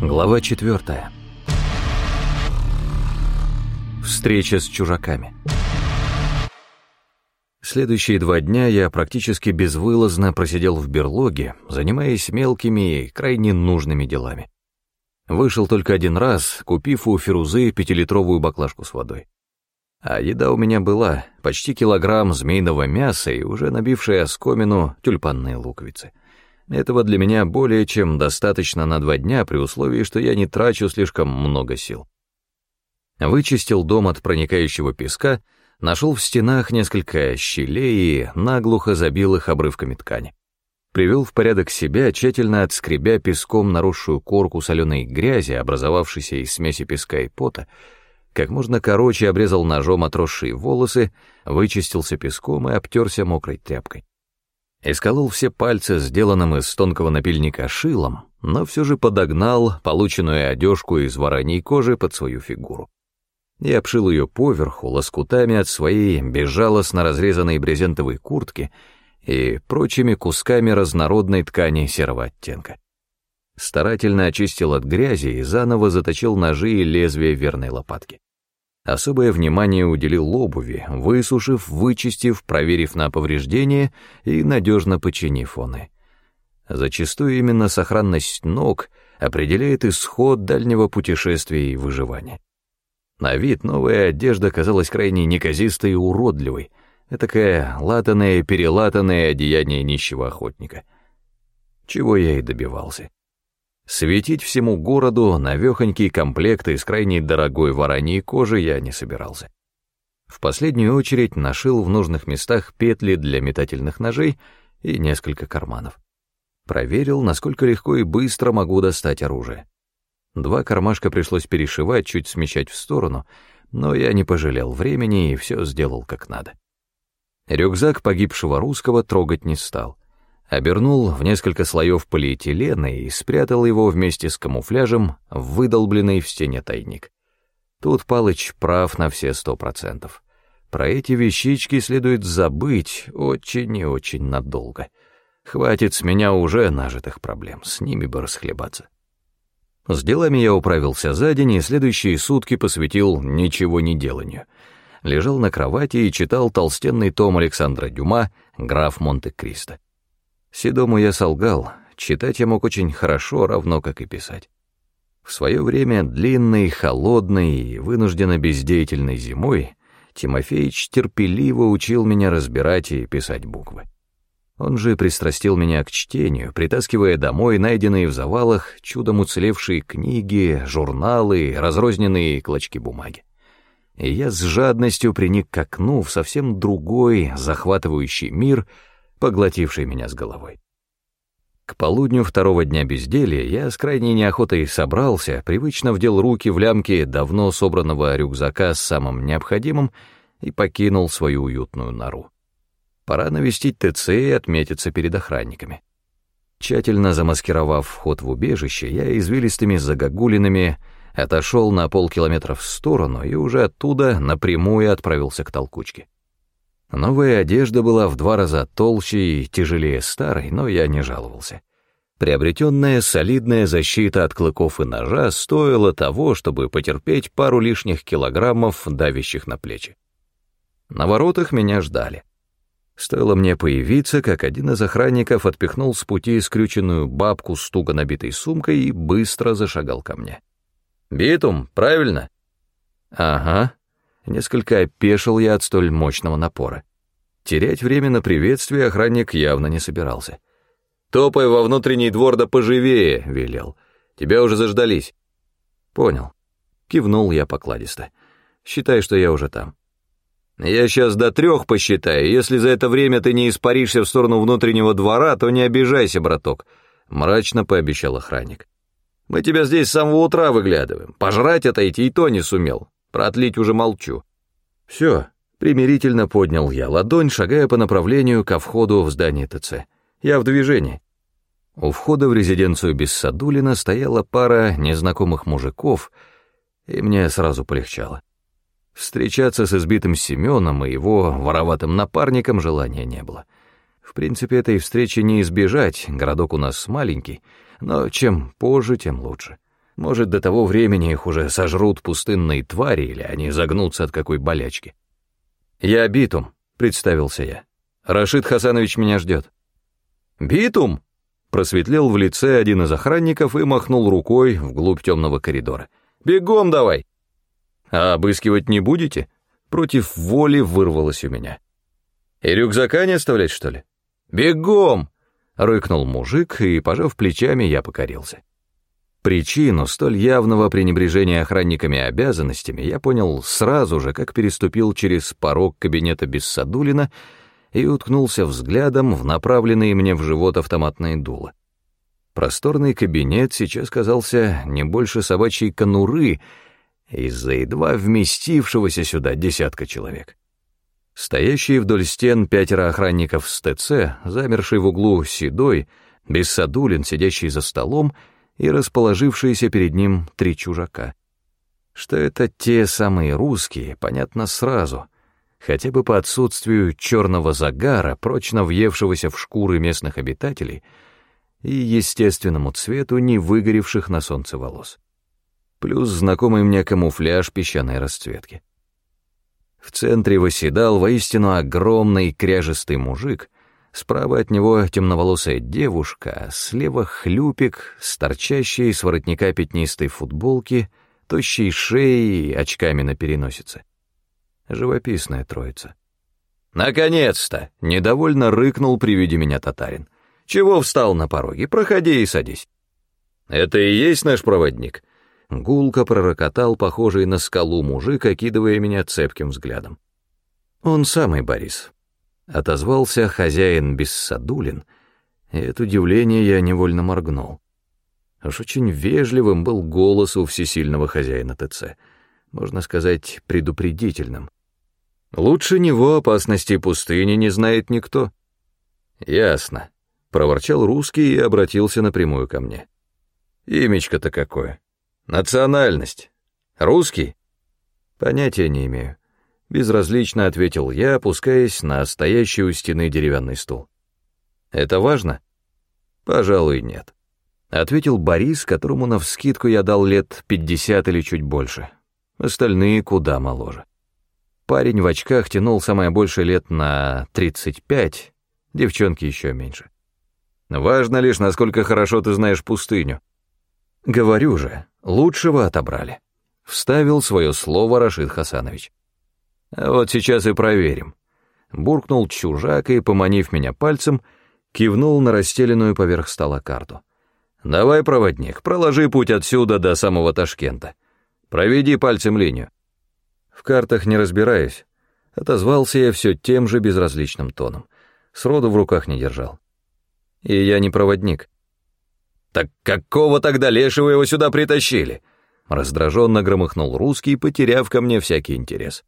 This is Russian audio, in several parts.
Глава четвертая. Встреча с чужаками. Следующие два дня я практически безвылазно просидел в берлоге, занимаясь мелкими и крайне нужными делами. Вышел только один раз, купив у Фирузы пятилитровую баклажку с водой. А еда у меня была, почти килограмм змеиного мяса и уже набившая оскомину тюльпанные луковицы — этого для меня более чем достаточно на два дня при условии, что я не трачу слишком много сил. Вычистил дом от проникающего песка, нашел в стенах несколько щелей и наглухо забил их обрывками ткани. Привел в порядок себя, тщательно отскребя песком наросшую корку соленой грязи, образовавшейся из смеси песка и пота, как можно короче обрезал ножом отросшие волосы, вычистился песком и обтерся мокрой тряпкой. Исколол все пальцы сделанным из тонкого напильника шилом, но все же подогнал полученную одежку из вороньей кожи под свою фигуру. И обшил ее поверху лоскутами от своей безжалостно разрезанной брезентовой куртки и прочими кусками разнородной ткани серого оттенка. Старательно очистил от грязи и заново заточил ножи и лезвие верной лопатки. Особое внимание уделил обуви, высушив, вычистив, проверив на повреждения и надежно починив оны. Зачастую именно сохранность ног определяет исход дальнего путешествия и выживания. На вид новая одежда казалась крайне неказистой и уродливой, такая латаное, перелатанное одеяние нищего охотника. Чего я и добивался. Светить всему городу навехонький комплект из крайне дорогой вороньей кожи я не собирался. В последнюю очередь нашил в нужных местах петли для метательных ножей и несколько карманов. Проверил, насколько легко и быстро могу достать оружие. Два кармашка пришлось перешивать, чуть смещать в сторону, но я не пожалел времени и все сделал как надо. Рюкзак погибшего русского трогать не стал обернул в несколько слоев полиэтилена и спрятал его вместе с камуфляжем в выдолбленный в стене тайник. Тут Палыч прав на все сто процентов. Про эти вещички следует забыть очень и очень надолго. Хватит с меня уже нажитых проблем, с ними бы расхлебаться. С делами я управился за день и следующие сутки посвятил ничего не деланию. Лежал на кровати и читал толстенный том Александра Дюма «Граф Монте-Кристо». Седому я солгал, читать я мог очень хорошо, равно как и писать. В свое время длинной, холодной и вынужденно бездеятельной зимой Тимофеич терпеливо учил меня разбирать и писать буквы. Он же пристрастил меня к чтению, притаскивая домой найденные в завалах чудом уцелевшие книги, журналы, разрозненные клочки бумаги. И я с жадностью приник к окну в совсем другой, захватывающий мир — поглотивший меня с головой. К полудню второго дня безделья я с крайней неохотой собрался, привычно вдел руки в лямки давно собранного рюкзака с самым необходимым и покинул свою уютную нору. Пора навестить ТЦ и отметиться перед охранниками. Тщательно замаскировав вход в убежище, я извилистыми загогулинами отошел на полкилометра в сторону и уже оттуда напрямую отправился к толкучке. Новая одежда была в два раза толще и тяжелее старой, но я не жаловался. Приобретенная солидная защита от клыков и ножа стоила того, чтобы потерпеть пару лишних килограммов, давящих на плечи. На воротах меня ждали. Стоило мне появиться, как один из охранников отпихнул с пути скрюченную бабку с туго набитой сумкой и быстро зашагал ко мне. «Битум, правильно?» «Ага», Несколько опешил я от столь мощного напора. Терять время на приветствие охранник явно не собирался. «Топай во внутренний двор да поживее», — велел. «Тебя уже заждались». «Понял». Кивнул я покладисто. «Считай, что я уже там». «Я сейчас до трех посчитаю. Если за это время ты не испаришься в сторону внутреннего двора, то не обижайся, браток», — мрачно пообещал охранник. «Мы тебя здесь с самого утра выглядываем. Пожрать отойти и то не сумел. Про отлить уже молчу. Все, примирительно поднял я ладонь, шагая по направлению ко входу в здание ТЦ. Я в движении. У входа в резиденцию Бессадулина стояла пара незнакомых мужиков, и мне сразу полегчало. Встречаться с избитым Семеном и его вороватым напарником желания не было. В принципе, этой встречи не избежать, городок у нас маленький, но чем позже, тем лучше. Может, до того времени их уже сожрут пустынные твари, или они загнутся от какой болячки. «Я Битум», — представился я. «Рашид Хасанович меня ждет». «Битум?» — просветлел в лице один из охранников и махнул рукой вглубь темного коридора. «Бегом давай!» «А обыскивать не будете?» Против воли вырвалось у меня. «И рюкзака не оставлять, что ли?» «Бегом!» — рыкнул мужик, и, пожав плечами, я покорился. Причину столь явного пренебрежения охранниками обязанностями я понял сразу же, как переступил через порог кабинета Бессадулина и уткнулся взглядом в направленные мне в живот автоматные дула. Просторный кабинет сейчас казался не больше собачьей конуры из-за едва вместившегося сюда десятка человек. Стоящие вдоль стен пятеро охранников с ТЦ, замерший в углу седой, Бессадулин, сидящий за столом — и расположившиеся перед ним три чужака. Что это те самые русские, понятно сразу, хотя бы по отсутствию черного загара, прочно въевшегося в шкуры местных обитателей, и естественному цвету не выгоревших на солнце волос. Плюс знакомый мне камуфляж песчаной расцветки. В центре восседал воистину огромный кряжистый мужик — Справа от него темноволосая девушка, слева хлюпик с торчащей с воротника пятнистой футболки, тощей шеей и очками на переносице. Живописная троица. «Наконец-то!» — недовольно рыкнул при виде меня татарин. «Чего встал на пороге? Проходи и садись». «Это и есть наш проводник?» Гулко пророкотал, похожий на скалу мужик, окидывая меня цепким взглядом. «Он самый, Борис. Отозвался хозяин Бессадулин, и от удивления я невольно моргнул. Уж очень вежливым был голос у всесильного хозяина ТЦ, можно сказать, предупредительным. Лучше него опасности пустыни не знает никто. Ясно, проворчал русский и обратился напрямую ко мне. Имечко-то какое? Национальность? Русский? Понятия не имею. Безразлично ответил я, опускаясь на стоящий у стены деревянный стул. «Это важно?» «Пожалуй, нет», — ответил Борис, которому навскидку я дал лет пятьдесят или чуть больше. Остальные куда моложе. Парень в очках тянул самое большее лет на тридцать пять, девчонки еще меньше. «Важно лишь, насколько хорошо ты знаешь пустыню». «Говорю же, лучшего отобрали», — вставил свое слово Рашид Хасанович. Вот сейчас и проверим. Буркнул чужак и, поманив меня пальцем, кивнул на расстеленную поверх стола карту. «Давай, проводник, проложи путь отсюда до самого Ташкента. Проведи пальцем линию». В картах не разбираюсь. Отозвался я все тем же безразличным тоном. Сроду в руках не держал. И я не проводник. «Так какого тогда лешего его сюда притащили?» Раздраженно громыхнул русский, потеряв ко мне всякий интерес.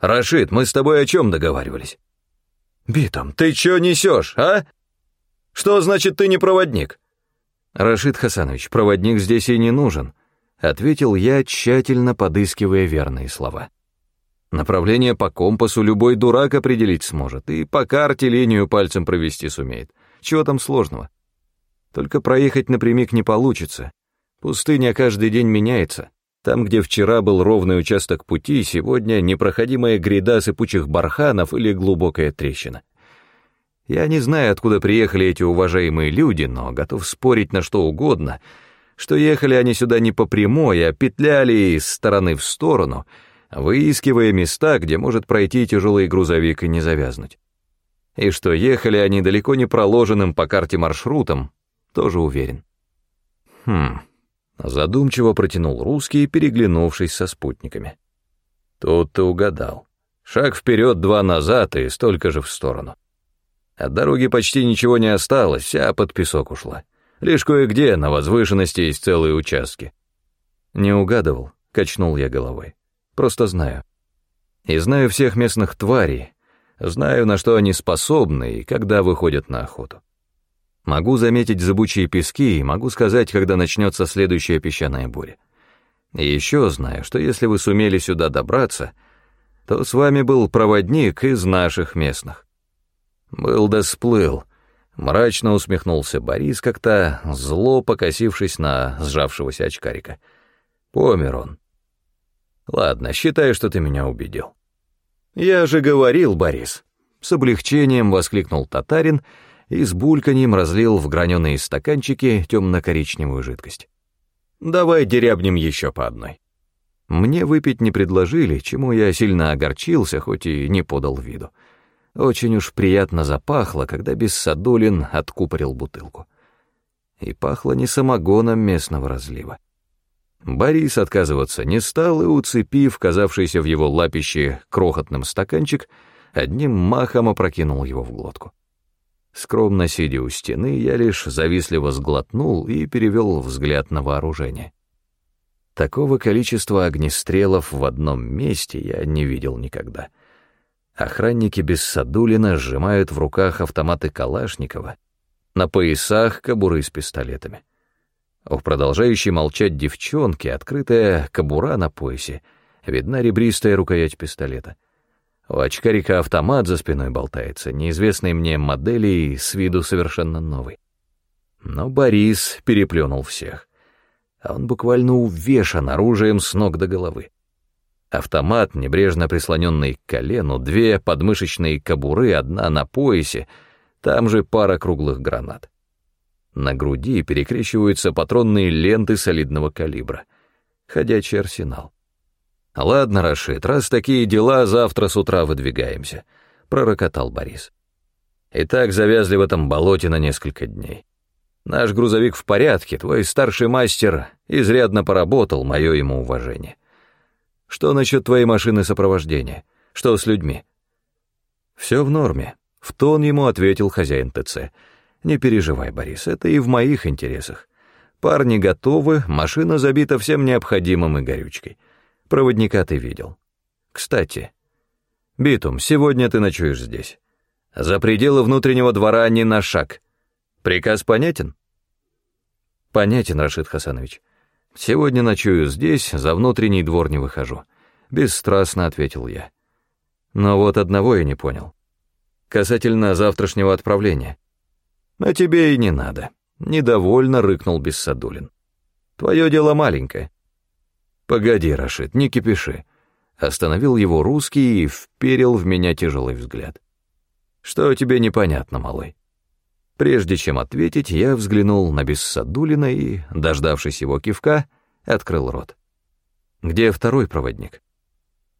«Рашид, мы с тобой о чем договаривались?» «Битом, ты чё несешь, а? Что значит ты не проводник?» «Рашид Хасанович, проводник здесь и не нужен», — ответил я, тщательно подыскивая верные слова. «Направление по компасу любой дурак определить сможет, и по карте линию пальцем провести сумеет. Чего там сложного? Только проехать напрямик не получится. Пустыня каждый день меняется. Там, где вчера был ровный участок пути, сегодня непроходимая гряда сыпучих барханов или глубокая трещина. Я не знаю, откуда приехали эти уважаемые люди, но готов спорить на что угодно, что ехали они сюда не по прямой, а петляли из стороны в сторону, выискивая места, где может пройти тяжелый грузовик и не завязнуть. И что ехали они далеко не проложенным по карте маршрутом, тоже уверен. Хм... Задумчиво протянул русский, переглянувшись со спутниками. Тут ты угадал. Шаг вперед, два назад и столько же в сторону. От дороги почти ничего не осталось, вся под песок ушла. Лишь кое-где на возвышенности есть целые участки. Не угадывал, качнул я головой. Просто знаю. И знаю всех местных тварей, знаю, на что они способны и когда выходят на охоту. Могу заметить зыбучие пески и могу сказать, когда начнется следующая песчаная буря. И еще знаю, что если вы сумели сюда добраться, то с вами был проводник из наших местных. Был да сплыл, Мрачно усмехнулся Борис, как-то зло покосившись на сжавшегося очкарика. Помер он. Ладно, считай, что ты меня убедил. Я же говорил, Борис. С облегчением воскликнул татарин и с бульканьем разлил в граненые стаканчики темно-коричневую жидкость. Давай дерябнем еще по одной. Мне выпить не предложили, чему я сильно огорчился, хоть и не подал виду. Очень уж приятно запахло, когда Бессадулин откупорил бутылку. И пахло не самогоном местного разлива. Борис отказываться не стал и, уцепив казавшийся в его лапище крохотным стаканчик, одним махом опрокинул его в глотку. Скромно сидя у стены, я лишь завистливо сглотнул и перевел взгляд на вооружение. Такого количества огнестрелов в одном месте я не видел никогда. Охранники без Садулина сжимают в руках автоматы Калашникова, на поясах кобуры с пистолетами. У продолжающей молчать девчонки открытая кобура на поясе, видна ребристая рукоять пистолета. У очкарика автомат за спиной болтается, неизвестной мне модели и с виду совершенно новый. Но Борис переплюнул всех а он буквально увешан оружием с ног до головы. Автомат, небрежно прислоненный к колену, две подмышечные кобуры, одна на поясе, там же пара круглых гранат. На груди перекрещиваются патронные ленты солидного калибра. Ходячий арсенал. «Ладно, Рашид, раз такие дела, завтра с утра выдвигаемся», — пророкотал Борис. «И так завязли в этом болоте на несколько дней. Наш грузовик в порядке, твой старший мастер изрядно поработал, мое ему уважение. Что насчет твоей машины сопровождения? Что с людьми? Все в норме, в тон ему ответил хозяин ТЦ. Не переживай, Борис, это и в моих интересах. Парни готовы, машина забита всем необходимым и горючкой. Проводника ты видел. Кстати, Битум, сегодня ты ночуешь здесь. За пределы внутреннего двора ни на шаг. Приказ понятен? Понятен, Рашид Хасанович. Сегодня ночую здесь, за внутренний двор не выхожу. Бесстрастно ответил я. Но вот одного я не понял. Касательно завтрашнего отправления. А тебе и не надо. Недовольно рыкнул Бессадулин. Твое дело маленькое. Погоди, Рашид, не кипиши. Остановил его русский и вперил в меня тяжелый взгляд. Что тебе непонятно, малой? Прежде чем ответить, я взглянул на Бессадулина и, дождавшись его кивка, открыл рот. «Где второй проводник?»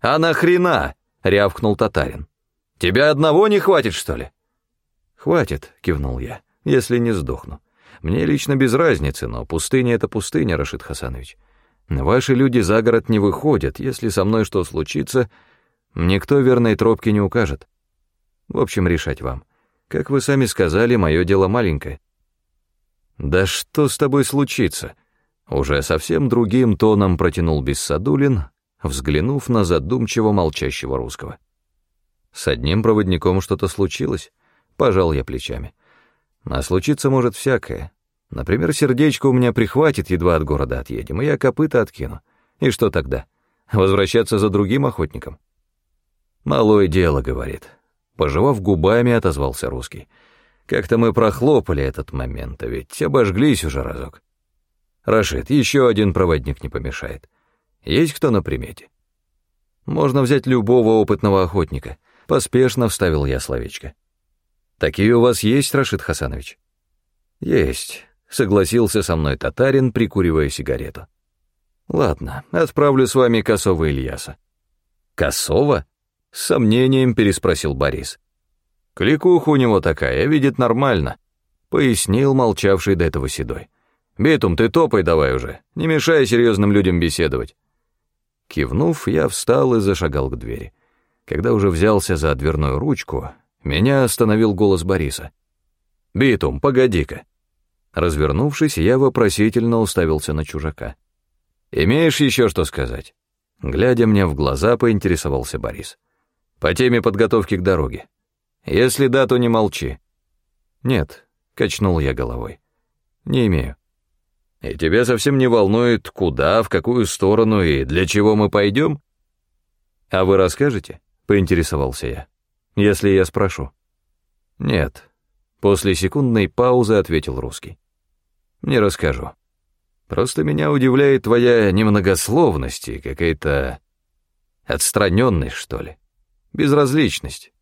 «А нахрена?» — рявкнул татарин. «Тебя одного не хватит, что ли?» «Хватит», — кивнул я, — «если не сдохну. Мне лично без разницы, но пустыня — это пустыня, Рашид Хасанович. Ваши люди за город не выходят, если со мной что случится, никто верной тропки не укажет. В общем, решать вам». Как вы сами сказали, мое дело маленькое. Да что с тобой случится? Уже совсем другим тоном протянул Бессадулин, взглянув на задумчиво молчащего русского. С одним проводником что-то случилось, пожал я плечами. А случиться может всякое. Например, сердечко у меня прихватит, едва от города отъедем, и я копыта откину. И что тогда? Возвращаться за другим охотником? Малое дело, говорит. Пожевав губами, отозвался русский. Как-то мы прохлопали этот момент, а ведь обожглись уже разок. Рашид, еще один проводник не помешает. Есть кто на примете? Можно взять любого опытного охотника. Поспешно вставил я словечко. Такие у вас есть, Рашид Хасанович? Есть, согласился со мной татарин, прикуривая сигарету. Ладно, отправлю с вами Косова Ильяса. Косова? С сомнением переспросил Борис. «Кликуха у него такая, видит нормально», — пояснил молчавший до этого седой. «Битум, ты топай давай уже, не мешай серьезным людям беседовать». Кивнув, я встал и зашагал к двери. Когда уже взялся за дверную ручку, меня остановил голос Бориса. «Битум, погоди-ка». Развернувшись, я вопросительно уставился на чужака. «Имеешь еще что сказать?» Глядя мне в глаза, поинтересовался Борис. По теме подготовки к дороге. Если да, то не молчи. Нет, качнул я головой. Не имею. И тебя совсем не волнует, куда, в какую сторону и для чего мы пойдем? А вы расскажете? Поинтересовался я. Если я спрошу. Нет. После секундной паузы ответил русский. «Не расскажу. Просто меня удивляет твоя немногословность и какая-то отстраненность, что ли, безразличность.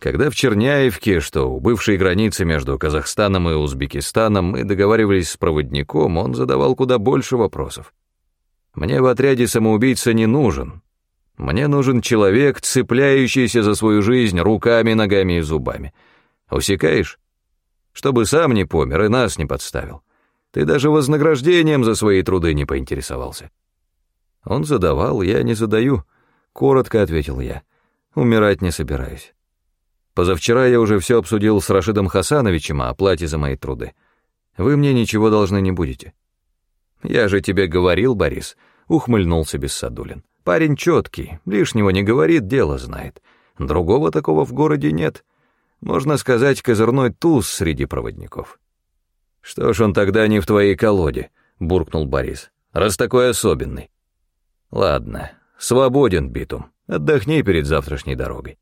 Когда в Черняевке, что у бывшей границы между Казахстаном и Узбекистаном, мы договаривались с проводником, он задавал куда больше вопросов. Мне в отряде самоубийца не нужен. Мне нужен человек, цепляющийся за свою жизнь руками, ногами и зубами. Усекаешь? Чтобы сам не помер и нас не подставил. Ты даже вознаграждением за свои труды не поинтересовался. Он задавал, я не задаю. Коротко ответил я. Умирать не собираюсь. Позавчера я уже все обсудил с Рашидом Хасановичем о оплате за мои труды. Вы мне ничего должны не будете. Я же тебе говорил, Борис, ухмыльнулся Бессадулин. Парень четкий, лишнего не говорит, дело знает. Другого такого в городе нет. Можно сказать, козырной туз среди проводников. Что ж он тогда не в твоей колоде, буркнул Борис, раз такой особенный. Ладно, свободен, Битум, отдохни перед завтрашней дорогой.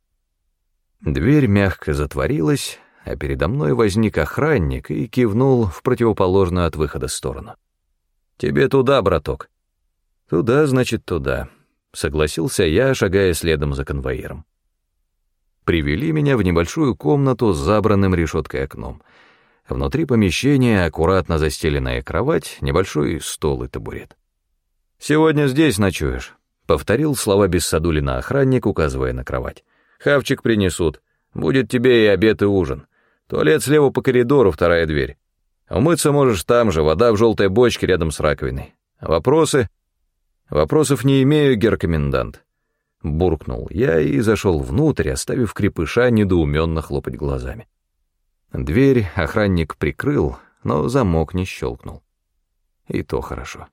Дверь мягко затворилась, а передо мной возник охранник и кивнул в противоположную от выхода сторону. «Тебе туда, браток». «Туда, значит, туда», — согласился я, шагая следом за конвоиром. Привели меня в небольшую комнату с забранным решеткой окном. Внутри помещения аккуратно застеленная кровать, небольшой стол и табурет. «Сегодня здесь ночуешь», — повторил слова Бессадулина охранник, указывая на кровать. Хавчик принесут. Будет тебе и обед, и ужин. Туалет слева по коридору, вторая дверь. Умыться можешь там же, вода в желтой бочке рядом с раковиной. Вопросы? Вопросов не имею, геркомендант. Буркнул я и зашел внутрь, оставив крепыша недоуменно хлопать глазами. Дверь охранник прикрыл, но замок не щелкнул. И то хорошо.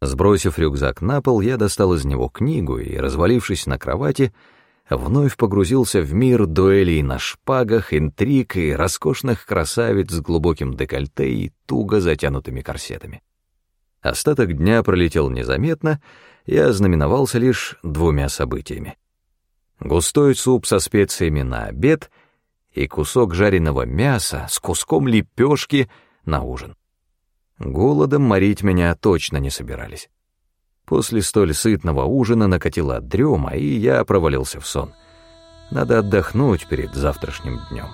Сбросив рюкзак на пол, я достал из него книгу и, развалившись на кровати, вновь погрузился в мир дуэлей на шпагах, интриг и роскошных красавиц с глубоким декольте и туго затянутыми корсетами. Остаток дня пролетел незаметно и ознаменовался лишь двумя событиями. Густой суп со специями на обед и кусок жареного мяса с куском лепешки на ужин. Голодом морить меня точно не собирались. После столь сытного ужина накатила дрема, и я провалился в сон. Надо отдохнуть перед завтрашним днем.